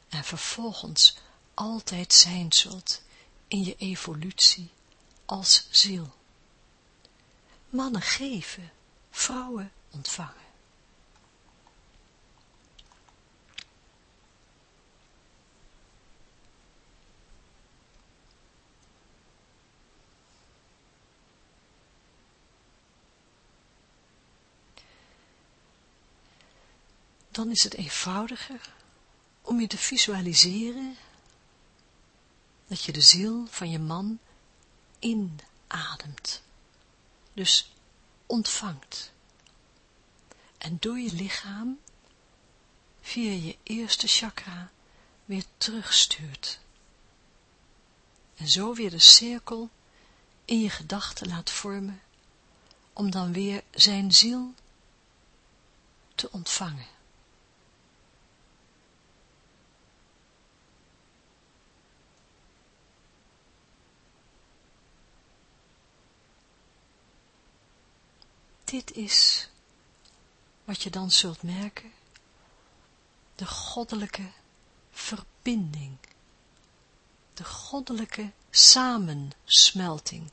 en vervolgens altijd zijn zult in je evolutie als ziel. Mannen geven, vrouwen ontvangen. Dan is het eenvoudiger om je te visualiseren dat je de ziel van je man inademt. Dus ontvangt. En door je lichaam via je eerste chakra weer terugstuurt. En zo weer de cirkel in je gedachten laat vormen, om dan weer zijn ziel te ontvangen. Dit is wat je dan zult merken, de goddelijke verbinding, de goddelijke samensmelting,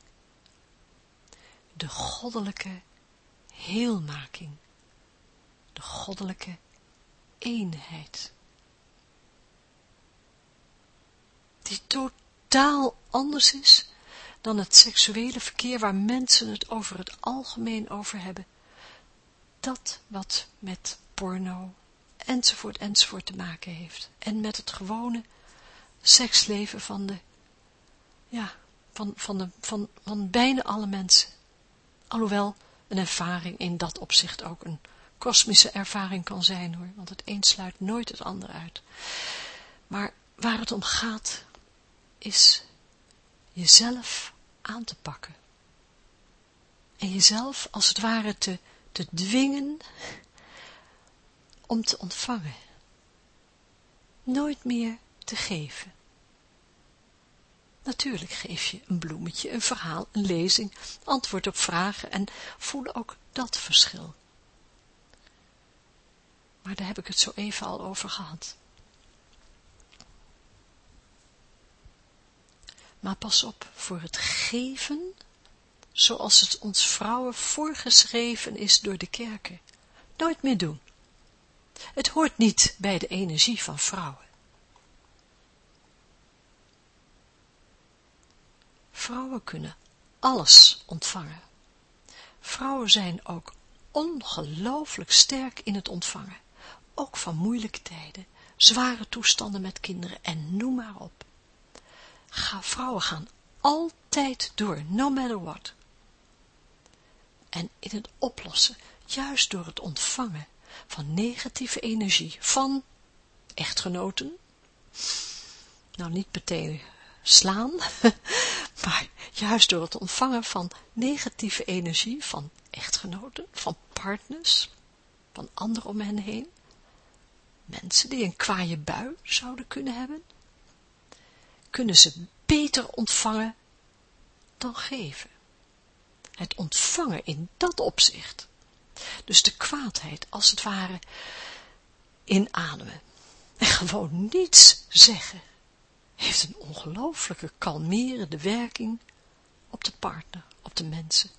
de goddelijke heelmaking, de goddelijke eenheid. Die totaal anders is dan het seksuele verkeer waar mensen het over het algemeen over hebben. Dat wat met porno enzovoort enzovoort te maken heeft. En met het gewone seksleven van de, ja, van, van, de, van, van bijna alle mensen. Alhoewel een ervaring in dat opzicht ook een kosmische ervaring kan zijn hoor, want het een sluit nooit het ander uit. Maar waar het om gaat, is jezelf aan te pakken. En jezelf als het ware te, te dwingen om te ontvangen. Nooit meer te geven. Natuurlijk geef je een bloemetje, een verhaal, een lezing, antwoord op vragen en voel ook dat verschil. Maar daar heb ik het zo even al over gehad. Maar pas op, voor het geven, zoals het ons vrouwen voorgeschreven is door de kerken, nooit meer doen. Het hoort niet bij de energie van vrouwen. Vrouwen kunnen alles ontvangen. Vrouwen zijn ook ongelooflijk sterk in het ontvangen, ook van moeilijke tijden, zware toestanden met kinderen en noem maar op. Ga, vrouwen gaan altijd door, no matter what. En in het oplossen, juist door het ontvangen van negatieve energie van echtgenoten, nou niet meteen slaan, maar juist door het ontvangen van negatieve energie van echtgenoten, van partners, van anderen om hen heen, mensen die een kwaaie bui zouden kunnen hebben, kunnen ze beter ontvangen dan geven. Het ontvangen in dat opzicht. Dus de kwaadheid, als het ware, inademen. En gewoon niets zeggen. Heeft een ongelooflijke kalmerende werking op de partner, op de mensen,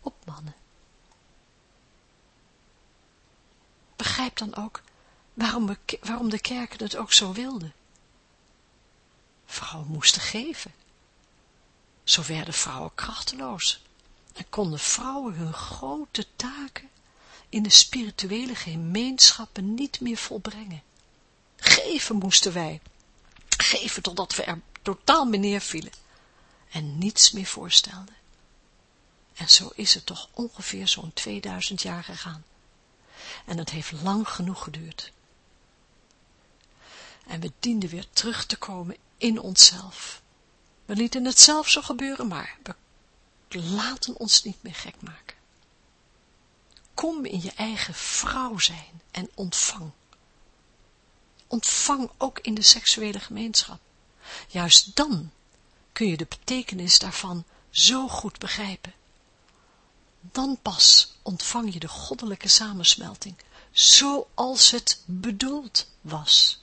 op mannen. Begrijp dan ook waarom, waarom de kerken het ook zo wilden. Vrouwen moesten geven. Zo werden vrouwen krachteloos en konden vrouwen hun grote taken in de spirituele gemeenschappen niet meer volbrengen. Geven moesten wij, geven totdat we er totaal mee neervielen en niets meer voorstelden. En zo is het toch ongeveer zo'n 2000 jaar gegaan. En het heeft lang genoeg geduurd. En we dienden weer terug te komen in onszelf. We lieten het zelf zo gebeuren, maar we laten ons niet meer gek maken. Kom in je eigen vrouw zijn en ontvang. Ontvang ook in de seksuele gemeenschap. Juist dan kun je de betekenis daarvan zo goed begrijpen. Dan pas ontvang je de goddelijke samensmelting, zoals het bedoeld was.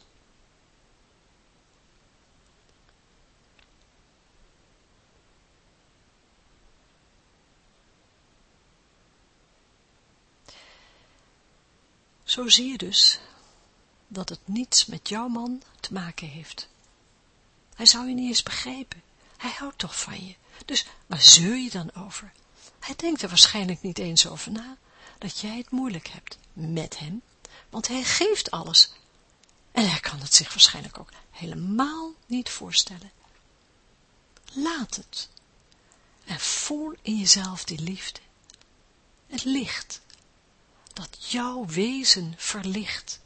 Zo zie je dus dat het niets met jouw man te maken heeft. Hij zou je niet eens begrijpen. Hij houdt toch van je. Dus waar zeur je dan over? Hij denkt er waarschijnlijk niet eens over na, dat jij het moeilijk hebt met hem, want hij geeft alles. En hij kan het zich waarschijnlijk ook helemaal niet voorstellen. Laat het. En voel in jezelf die liefde. Het licht dat jouw wezen verlicht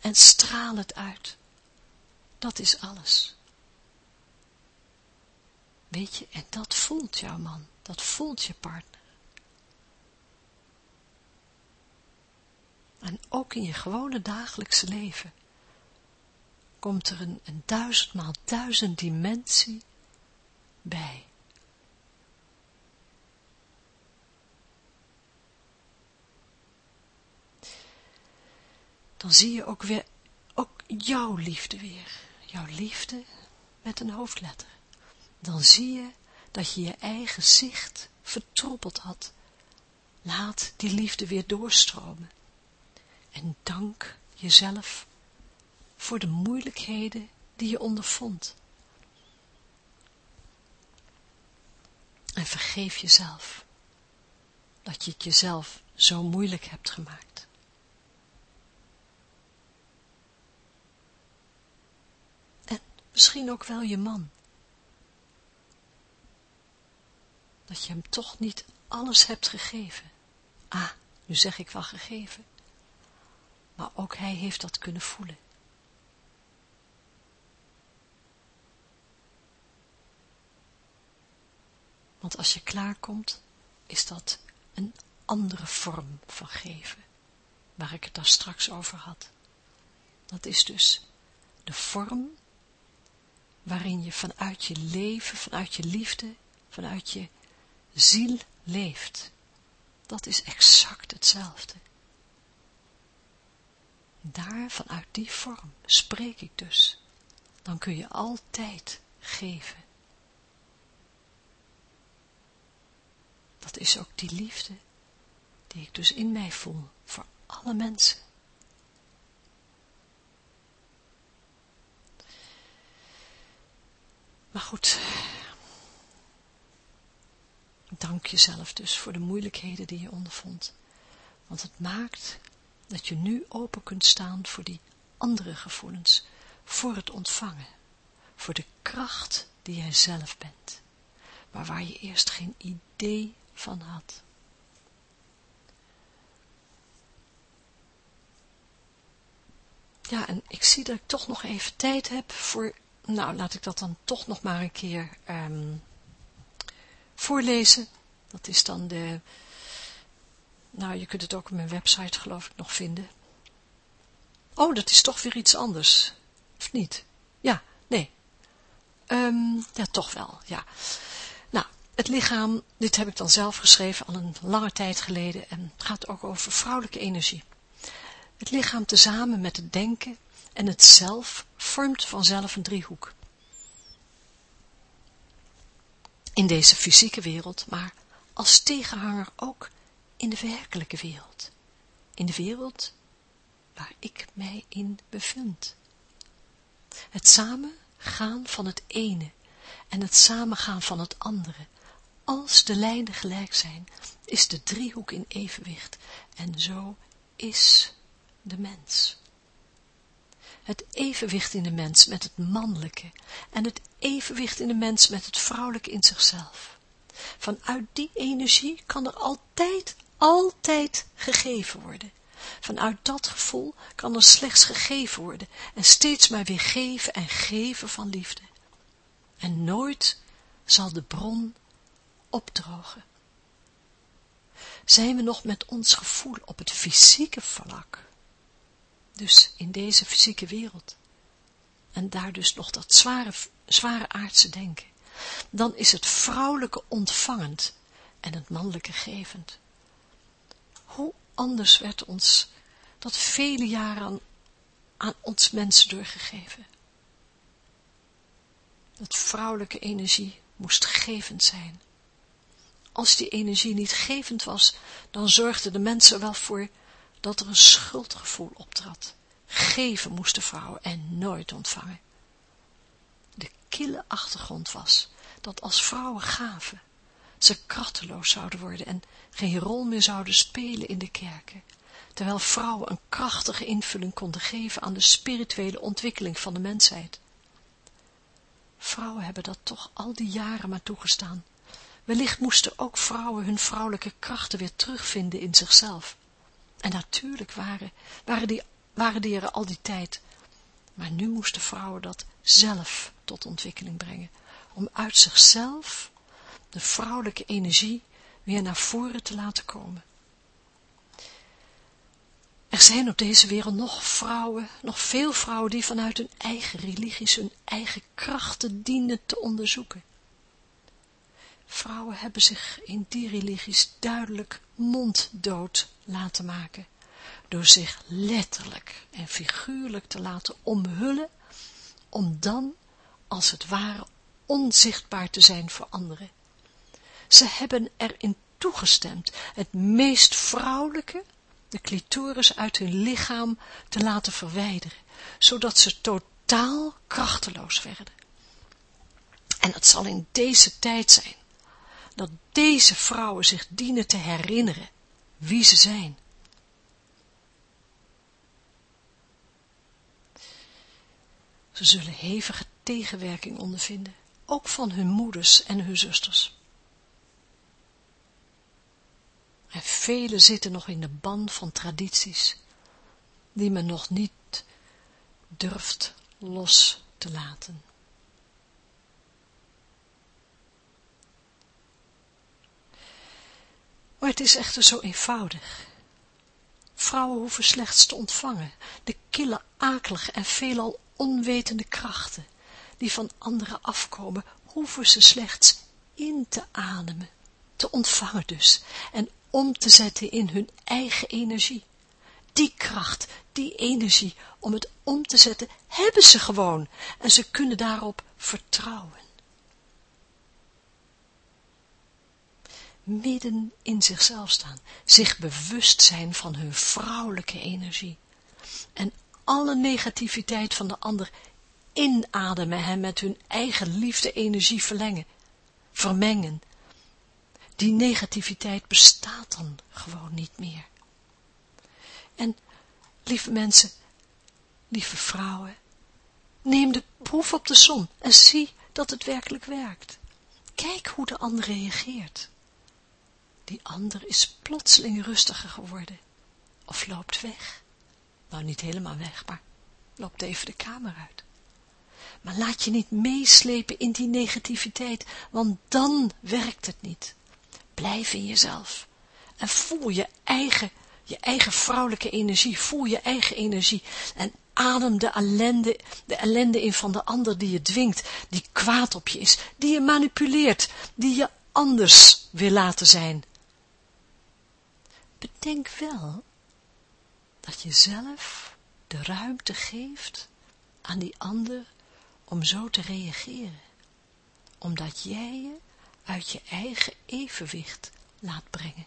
en straal het uit. Dat is alles. Weet je, en dat voelt jouw man, dat voelt je partner. En ook in je gewone dagelijkse leven komt er een, een duizendmaal duizend dimensie bij. Dan zie je ook weer, ook jouw liefde weer. Jouw liefde met een hoofdletter. Dan zie je dat je je eigen zicht vertroppeld had. Laat die liefde weer doorstromen. En dank jezelf voor de moeilijkheden die je ondervond. En vergeef jezelf dat je het jezelf zo moeilijk hebt gemaakt. En misschien ook wel je man. Dat je hem toch niet alles hebt gegeven. Ah, nu zeg ik wel gegeven. Maar ook hij heeft dat kunnen voelen. Want als je klaarkomt, is dat een andere vorm van geven, waar ik het daar straks over had. Dat is dus de vorm waarin je vanuit je leven, vanuit je liefde, vanuit je ziel leeft. Dat is exact hetzelfde. Daar, vanuit die vorm, spreek ik dus. Dan kun je altijd geven. Dat is ook die liefde die ik dus in mij voel voor alle mensen. Maar goed, dank jezelf dus voor de moeilijkheden die je ondervond. Want het maakt dat je nu open kunt staan voor die andere gevoelens, voor het ontvangen, voor de kracht die jij zelf bent, maar waar je eerst geen idee van had. Ja, en ik zie dat ik toch nog even tijd heb voor, nou laat ik dat dan toch nog maar een keer um, voorlezen. Dat is dan de, nou je kunt het ook op mijn website geloof ik nog vinden. Oh, dat is toch weer iets anders, of niet? Ja, nee. Um, ja, toch wel, ja. Het lichaam, dit heb ik dan zelf geschreven al een lange tijd geleden en gaat ook over vrouwelijke energie. Het lichaam tezamen met het denken en het zelf vormt vanzelf een driehoek. In deze fysieke wereld, maar als tegenhanger ook in de werkelijke wereld. In de wereld waar ik mij in bevind. Het samengaan van het ene en het samengaan van het andere als de lijnen gelijk zijn, is de driehoek in evenwicht en zo is de mens. Het evenwicht in de mens met het mannelijke en het evenwicht in de mens met het vrouwelijke in zichzelf. Vanuit die energie kan er altijd, altijd gegeven worden. Vanuit dat gevoel kan er slechts gegeven worden en steeds maar weer geven en geven van liefde. En nooit zal de bron opdrogen. Zijn we nog met ons gevoel op het fysieke vlak, dus in deze fysieke wereld, en daar dus nog dat zware, zware aardse denken, dan is het vrouwelijke ontvangend en het mannelijke gevend. Hoe anders werd ons dat vele jaren aan, aan ons mensen doorgegeven. Dat vrouwelijke energie moest gevend zijn als die energie niet gevend was, dan zorgden de mensen wel voor dat er een schuldgevoel optrad. Geven moesten vrouwen en nooit ontvangen. De kille achtergrond was dat als vrouwen gaven, ze krachteloos zouden worden en geen rol meer zouden spelen in de kerken. terwijl vrouwen een krachtige invulling konden geven aan de spirituele ontwikkeling van de mensheid. Vrouwen hebben dat toch al die jaren maar toegestaan. Wellicht moesten ook vrouwen hun vrouwelijke krachten weer terugvinden in zichzelf. En natuurlijk waren, waren, die, waren er al die tijd. Maar nu moesten vrouwen dat zelf tot ontwikkeling brengen. Om uit zichzelf de vrouwelijke energie weer naar voren te laten komen. Er zijn op deze wereld nog vrouwen, nog veel vrouwen die vanuit hun eigen religies, hun eigen krachten dienen te onderzoeken. Vrouwen hebben zich in die religies duidelijk monddood laten maken, door zich letterlijk en figuurlijk te laten omhullen, om dan, als het ware, onzichtbaar te zijn voor anderen. Ze hebben erin toegestemd het meest vrouwelijke, de clitoris uit hun lichaam te laten verwijderen, zodat ze totaal krachteloos werden. En het zal in deze tijd zijn, dat deze vrouwen zich dienen te herinneren wie ze zijn. Ze zullen hevige tegenwerking ondervinden, ook van hun moeders en hun zusters. En velen zitten nog in de ban van tradities, die men nog niet durft los te laten. Maar het is echter zo eenvoudig. Vrouwen hoeven slechts te ontvangen de kille, akelige en veelal onwetende krachten, die van anderen afkomen, hoeven ze slechts in te ademen, te ontvangen dus, en om te zetten in hun eigen energie. Die kracht, die energie om het om te zetten, hebben ze gewoon en ze kunnen daarop vertrouwen. Midden in zichzelf staan, zich bewust zijn van hun vrouwelijke energie en alle negativiteit van de ander inademen en met hun eigen liefde energie verlengen, vermengen die negativiteit bestaat dan gewoon niet meer. En, lieve mensen, lieve vrouwen, neem de proef op de som en zie dat het werkelijk werkt. Kijk hoe de ander reageert. Die ander is plotseling rustiger geworden, of loopt weg. Nou, niet helemaal weg, maar loopt even de kamer uit. Maar laat je niet meeslepen in die negativiteit, want dan werkt het niet. Blijf in jezelf. En voel je eigen, je eigen vrouwelijke energie. Voel je eigen energie. En adem de ellende, de ellende in van de ander die je dwingt. Die kwaad op je is. Die je manipuleert. Die je anders wil laten zijn. Bedenk wel dat je zelf de ruimte geeft aan die ander om zo te reageren. Omdat jij je uit je eigen evenwicht laat brengen.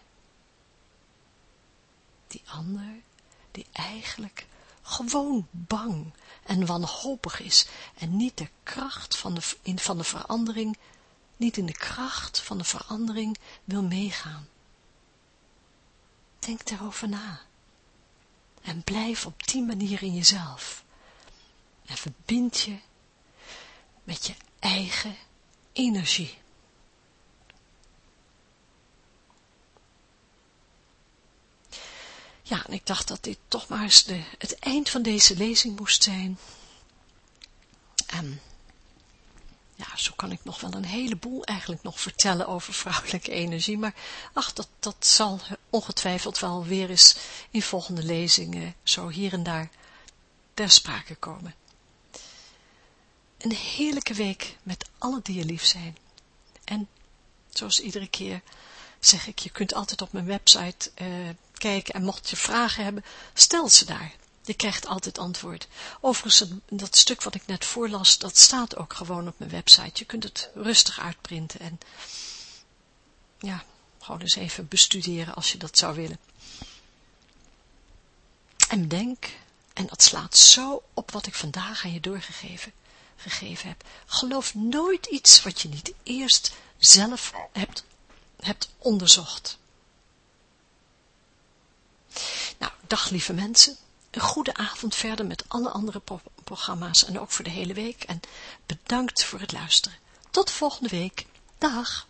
Die ander, die eigenlijk gewoon bang en wanhopig is en niet de kracht van de, van de verandering, niet in de kracht van de verandering wil meegaan. Denk daarover na. En blijf op die manier in jezelf. En verbind je met je eigen energie. Ja, en ik dacht dat dit toch maar eens de, het eind van deze lezing moest zijn. En ja, zo kan ik nog wel een heleboel eigenlijk nog vertellen over vrouwelijke energie, maar ach, dat, dat zal ongetwijfeld wel weer eens in volgende lezingen zo hier en daar ter sprake komen. Een heerlijke week met alle die je lief zijn. En zoals iedere keer zeg ik, je kunt altijd op mijn website uh, kijken en mocht je vragen hebben, stel ze daar. Je krijgt altijd antwoord. Overigens, dat stuk wat ik net voorlas, dat staat ook gewoon op mijn website. Je kunt het rustig uitprinten en ja, gewoon eens even bestuderen als je dat zou willen. En denk, en dat slaat zo op wat ik vandaag aan je doorgegeven gegeven heb. Geloof nooit iets wat je niet eerst zelf hebt, hebt onderzocht. Dag lieve mensen, een goede avond verder met alle andere programma's en ook voor de hele week en bedankt voor het luisteren. Tot volgende week. Dag!